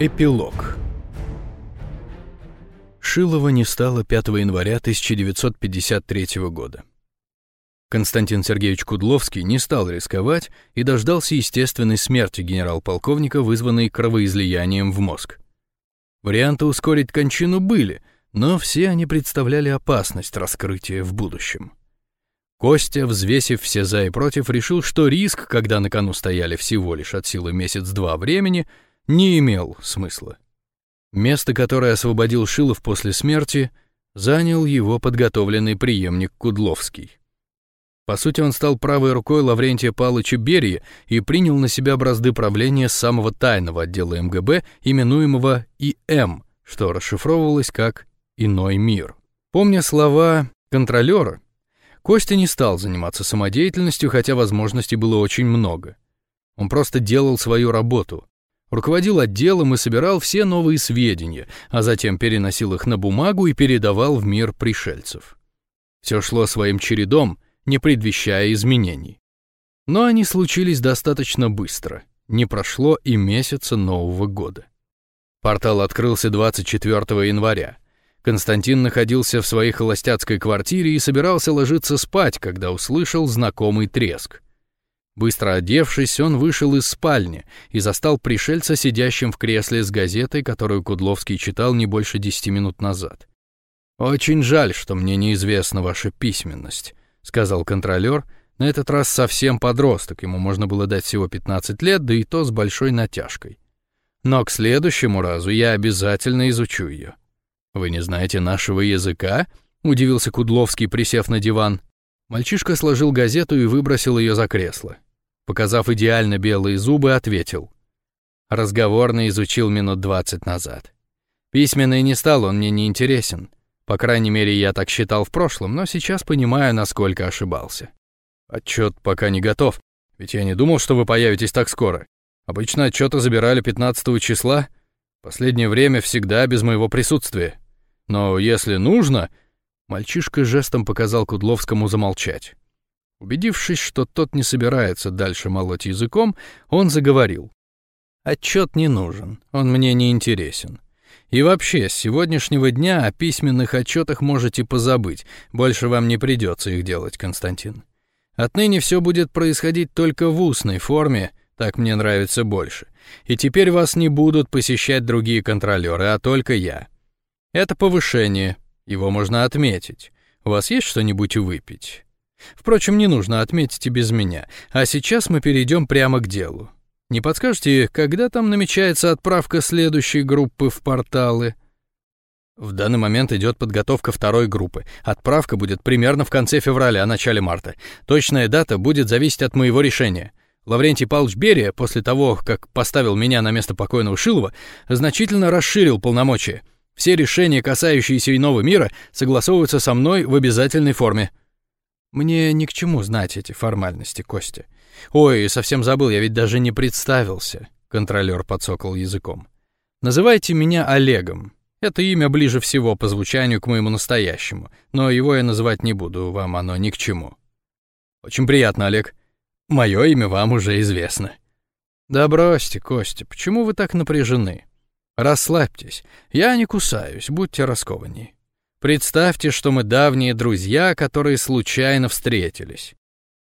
Эпилог Шилова не стало 5 января 1953 года. Константин Сергеевич Кудловский не стал рисковать и дождался естественной смерти генерал-полковника, вызванной кровоизлиянием в мозг. Варианты ускорить кончину были, но все они представляли опасность раскрытия в будущем. Костя, взвесив все за и против, решил, что риск, когда на кону стояли всего лишь от силы месяц-два времени — не имел смысла. Место, которое освободил Шилов после смерти, занял его подготовленный преемник Кудловский. По сути, он стал правой рукой Лаврентия Павловича Берия и принял на себя бразды правления самого тайного отдела МГБ, именуемого ИМ, что расшифровывалось как «иной мир». Помня слова контролера, Костя не стал заниматься самодеятельностью, хотя возможностей было очень много. Он просто делал свою работу, руководил отделом и собирал все новые сведения, а затем переносил их на бумагу и передавал в мир пришельцев. Все шло своим чередом, не предвещая изменений. Но они случились достаточно быстро, не прошло и месяца Нового года. Портал открылся 24 января. Константин находился в своей холостяцкой квартире и собирался ложиться спать, когда услышал знакомый треск — Быстро одевшись, он вышел из спальни и застал пришельца, сидящим в кресле с газетой, которую Кудловский читал не больше десяти минут назад. «Очень жаль, что мне неизвестна ваша письменность», — сказал контролер, на этот раз совсем подросток, ему можно было дать всего 15 лет, да и то с большой натяжкой. «Но к следующему разу я обязательно изучу ее». «Вы не знаете нашего языка?» — удивился Кудловский, присев на диван. Мальчишка сложил газету и выбросил ее за кресло показав идеально белые зубы, ответил. Разговорно изучил минут двадцать назад. Письменный не стал, он мне не интересен. По крайней мере, я так считал в прошлом, но сейчас понимаю, насколько ошибался. Отчет пока не готов, ведь я не думал, что вы появитесь так скоро. Обычно отчеты забирали 15 числа, последнее время всегда без моего присутствия. Но если нужно... Мальчишка жестом показал Кудловскому замолчать. Убедившись, что тот не собирается дальше молоть языком, он заговорил. «Отчет не нужен, он мне не интересен. И вообще, с сегодняшнего дня о письменных отчетах можете позабыть, больше вам не придется их делать, Константин. Отныне все будет происходить только в устной форме, так мне нравится больше. И теперь вас не будут посещать другие контролеры, а только я. Это повышение, его можно отметить. У вас есть что-нибудь выпить?» Впрочем, не нужно отметить и без меня. А сейчас мы перейдем прямо к делу. Не подскажете, когда там намечается отправка следующей группы в порталы? В данный момент идет подготовка второй группы. Отправка будет примерно в конце февраля, начале марта. Точная дата будет зависеть от моего решения. Лаврентий Павлович Берия, после того, как поставил меня на место покойного Шилова, значительно расширил полномочия. Все решения, касающиеся иного мира, согласовываются со мной в обязательной форме. Мне ни к чему знать эти формальности, Костя. Ой, совсем забыл, я ведь даже не представился. Контролер подсокал языком. Называйте меня Олегом. Это имя ближе всего по звучанию к моему настоящему, но его я называть не буду, вам оно ни к чему. Очень приятно, Олег. Мое имя вам уже известно. Да бросьте, Костя, почему вы так напряжены? Расслабьтесь, я не кусаюсь, будьте раскованней. Представьте, что мы давние друзья, которые случайно встретились.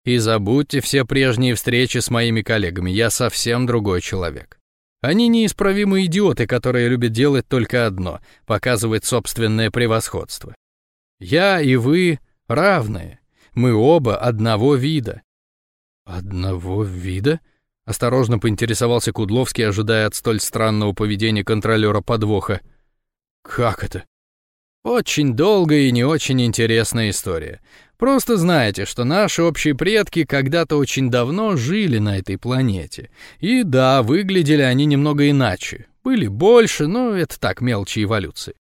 И забудьте все прежние встречи с моими коллегами, я совсем другой человек. Они неисправимые идиоты, которые любят делать только одно — показывать собственное превосходство. Я и вы равные, мы оба одного вида. Одного вида? Осторожно поинтересовался Кудловский, ожидая от столь странного поведения контролера подвоха. Как это? Очень долгая и не очень интересная история. Просто знаете, что наши общие предки когда-то очень давно жили на этой планете. И да, выглядели они немного иначе. Были больше, но это так, мелочи эволюции.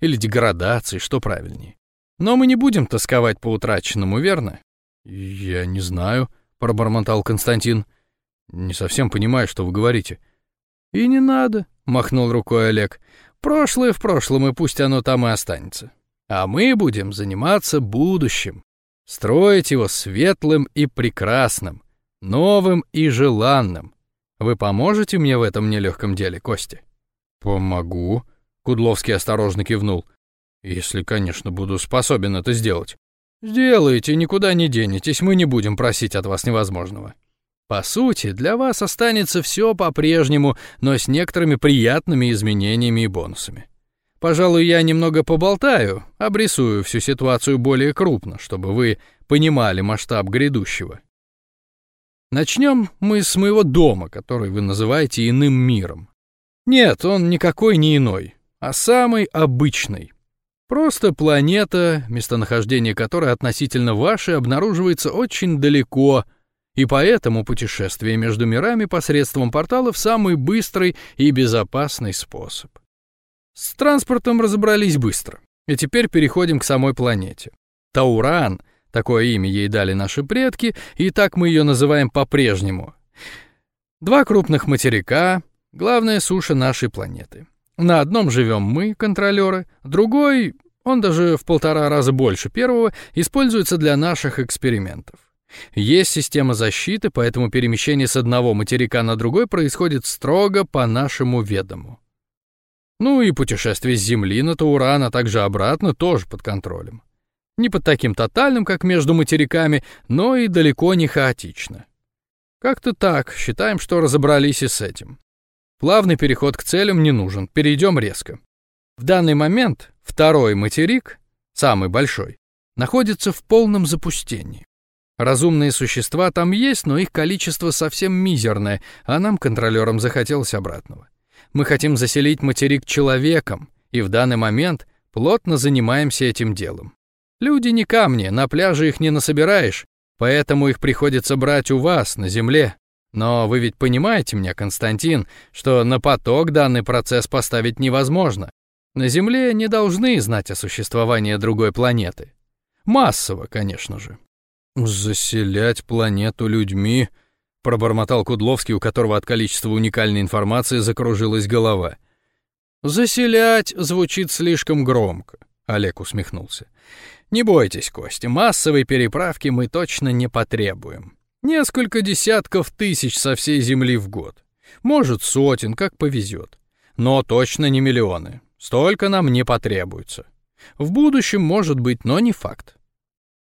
Или деградации, что правильнее. Но мы не будем тосковать по утраченному, верно? Я не знаю, пробормотал Константин. Не совсем понимаю, что вы говорите. И не надо, махнул рукой Олег. Прошлое в прошлом, и пусть оно там и останется. А мы будем заниматься будущим, строить его светлым и прекрасным, новым и желанным. Вы поможете мне в этом нелегком деле, Костя? Помогу. Кудловский осторожно кивнул. Если, конечно, буду способен это сделать. Сделайте, никуда не денетесь, мы не будем просить от вас невозможного. По сути, для вас останется все по-прежнему, но с некоторыми приятными изменениями и бонусами. Пожалуй, я немного поболтаю, обрисую всю ситуацию более крупно, чтобы вы понимали масштаб грядущего. Начнем мы с моего дома, который вы называете иным миром. Нет, он никакой не иной, а самый обычный. Просто планета, местонахождение которой относительно вашей обнаруживается очень далеко, и поэтому путешествие между мирами посредством порталов самый быстрый и безопасный способ. С транспортом разобрались быстро, и теперь переходим к самой планете. Тауран, такое имя ей дали наши предки, и так мы ее называем по-прежнему. Два крупных материка, главная суша нашей планеты. На одном живем мы, контролеры, другой, он даже в полтора раза больше первого, используется для наших экспериментов. Есть система защиты, поэтому перемещение с одного материка на другой происходит строго по нашему ведому. Ну и путешествие с Земли на Тауран, а также обратно тоже под контролем. Не под таким тотальным, как между материками, но и далеко не хаотично. Как-то так, считаем, что разобрались и с этим. Плавный переход к целям не нужен, перейдем резко. В данный момент второй материк, самый большой, находится в полном запустении. Разумные существа там есть, но их количество совсем мизерное, а нам, контролерам, захотелось обратного. Мы хотим заселить материк человеком, и в данный момент плотно занимаемся этим делом. Люди не камни, на пляже их не насобираешь, поэтому их приходится брать у вас, на земле. Но вы ведь понимаете меня, Константин, что на поток данный процесс поставить невозможно. На Земле не должны знать о существовании другой планеты. Массово, конечно же. «Заселять планету людьми», — пробормотал Кудловский, у которого от количества уникальной информации закружилась голова. «Заселять» звучит слишком громко, — Олег усмехнулся. «Не бойтесь, Костя, массовой переправки мы точно не потребуем. Несколько десятков тысяч со всей Земли в год. Может, сотен, как повезет. Но точно не миллионы. Столько нам не потребуется. В будущем, может быть, но не факт.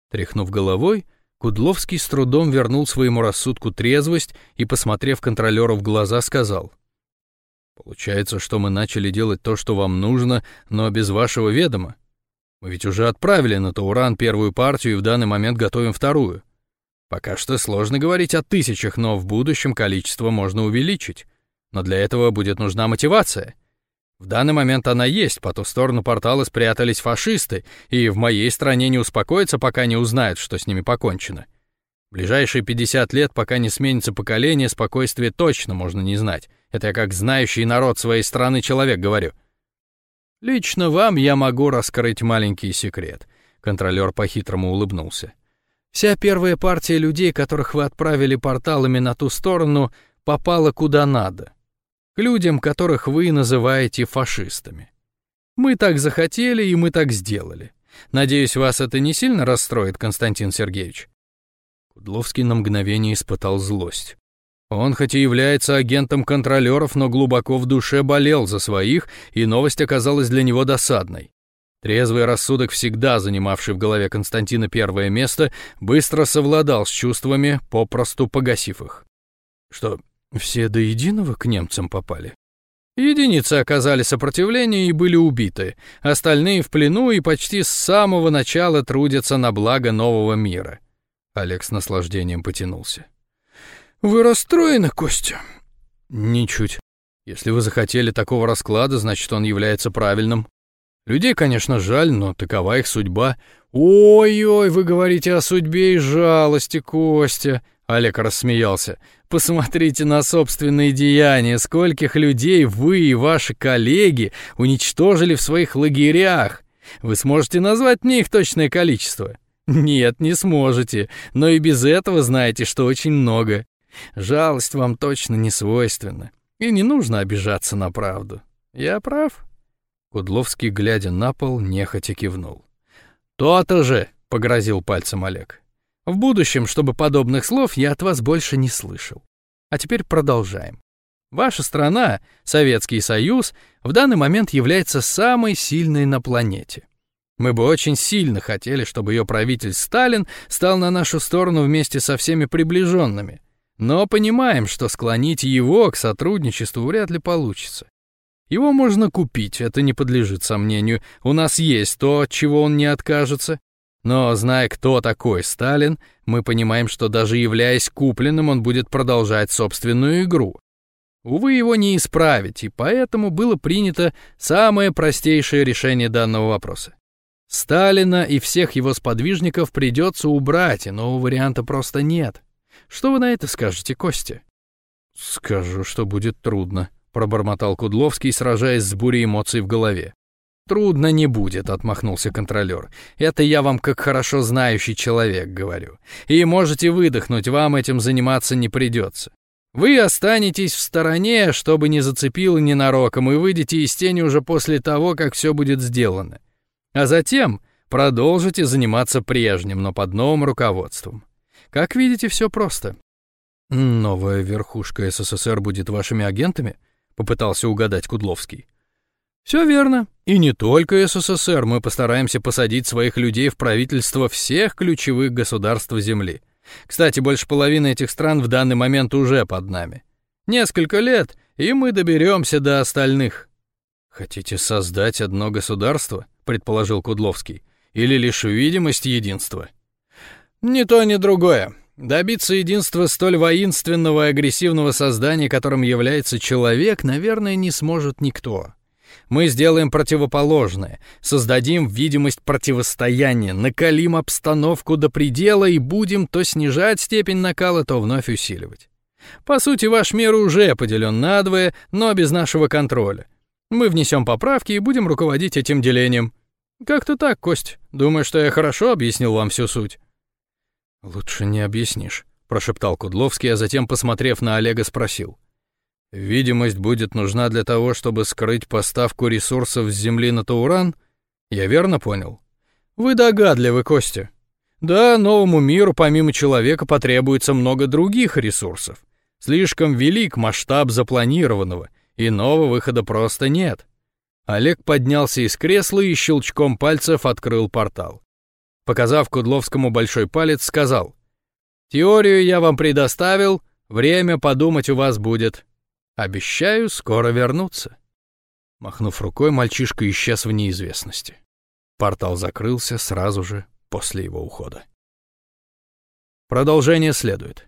Тряхнув головой, Кудловский с трудом вернул своему рассудку трезвость и, посмотрев контролеру в глаза, сказал. «Получается, что мы начали делать то, что вам нужно, но без вашего ведома. Мы ведь уже отправили на Тауран первую партию и в данный момент готовим вторую. Пока что сложно говорить о тысячах, но в будущем количество можно увеличить. Но для этого будет нужна мотивация. В данный момент она есть, по ту сторону портала спрятались фашисты, и в моей стране не успокоятся, пока не узнают, что с ними покончено. Ближайшие 50 лет, пока не сменится поколение, спокойствие точно можно не знать. Это я как знающий народ своей страны человек говорю. Лично вам я могу раскрыть маленький секрет. Контролер по-хитрому улыбнулся. Вся первая партия людей, которых вы отправили порталами на ту сторону, попала куда надо. К людям, которых вы называете фашистами. Мы так захотели, и мы так сделали. Надеюсь, вас это не сильно расстроит, Константин Сергеевич?» Кудловский на мгновение испытал злость. Он хоть и является агентом контролеров, но глубоко в душе болел за своих, и новость оказалась для него досадной. Трезвый рассудок, всегда занимавший в голове Константина первое место, быстро совладал с чувствами, попросту погасив их. Что, все до единого к немцам попали? Единицы оказали сопротивление и были убиты, остальные в плену и почти с самого начала трудятся на благо нового мира. Олег с наслаждением потянулся. «Вы расстроены, Костя?» «Ничуть. Если вы захотели такого расклада, значит, он является правильным. Людей, конечно, жаль, но такова их судьба. Ой-ой, вы говорите о судьбе и жалости, Костя. Олег рассмеялся. Посмотрите на собственные деяния, скольких людей вы и ваши коллеги уничтожили в своих лагерях. Вы сможете назвать мне их точное количество? Нет, не сможете, но и без этого знаете, что очень много. Жалость вам точно не свойственна, и не нужно обижаться на правду. Я прав? Кудловский, глядя на пол, нехотя кивнул. «То-то же!» — погрозил пальцем Олег. «В будущем, чтобы подобных слов я от вас больше не слышал. А теперь продолжаем. Ваша страна, Советский Союз, в данный момент является самой сильной на планете. Мы бы очень сильно хотели, чтобы ее правитель Сталин стал на нашу сторону вместе со всеми приближенными, но понимаем, что склонить его к сотрудничеству вряд ли получится. Его можно купить, это не подлежит сомнению. У нас есть то, от чего он не откажется. Но, зная, кто такой Сталин, мы понимаем, что даже являясь купленным, он будет продолжать собственную игру. Увы, его не исправить, и поэтому было принято самое простейшее решение данного вопроса. Сталина и всех его сподвижников придется убрать, иного варианта просто нет. Что вы на это скажете, Костя? Скажу, что будет трудно, пробормотал Кудловский, сражаясь с бурей эмоций в голове. «Трудно не будет», — отмахнулся контролер. «Это я вам как хорошо знающий человек говорю. И можете выдохнуть, вам этим заниматься не придется. Вы останетесь в стороне, чтобы не зацепило ненароком, и выйдете из тени уже после того, как все будет сделано. А затем продолжите заниматься прежним, но под новым руководством. Как видите, все просто. Новая верхушка СССР будет вашими агентами? Попытался угадать Кудловский. Все верно. И не только СССР, мы постараемся посадить своих людей в правительство всех ключевых государств Земли. Кстати, больше половины этих стран в данный момент уже под нами. Несколько лет, и мы доберемся до остальных. Хотите создать одно государство, предположил Кудловский, или лишь видимость единства? Ни то, ни другое. Добиться единства столь воинственного и агрессивного создания, которым является человек, наверное, не сможет никто. Мы сделаем противоположное, создадим видимость противостояния, накалим обстановку до предела и будем то снижать степень накала, то вновь усиливать. По сути, ваш мир уже поделен надвое, но без нашего контроля. Мы внесем поправки и будем руководить этим делением. Как-то так, Кость. Думаю, что я хорошо объяснил вам всю суть. «Лучше не объяснишь», — прошептал Кудловский, а затем, посмотрев на Олега, спросил. «Видимость будет нужна для того, чтобы скрыть поставку ресурсов с Земли на Тауран? Я верно понял?» «Вы догадливы, Костя. Да, новому миру помимо человека потребуется много других ресурсов. Слишком велик масштаб запланированного, и нового выхода просто нет». Олег поднялся из кресла и щелчком пальцев открыл портал. Показав Кудловскому большой палец, сказал, «Теорию я вам предоставил, время подумать у вас будет. Обещаю скоро вернуться». Махнув рукой, мальчишка исчез в неизвестности. Портал закрылся сразу же после его ухода. Продолжение следует.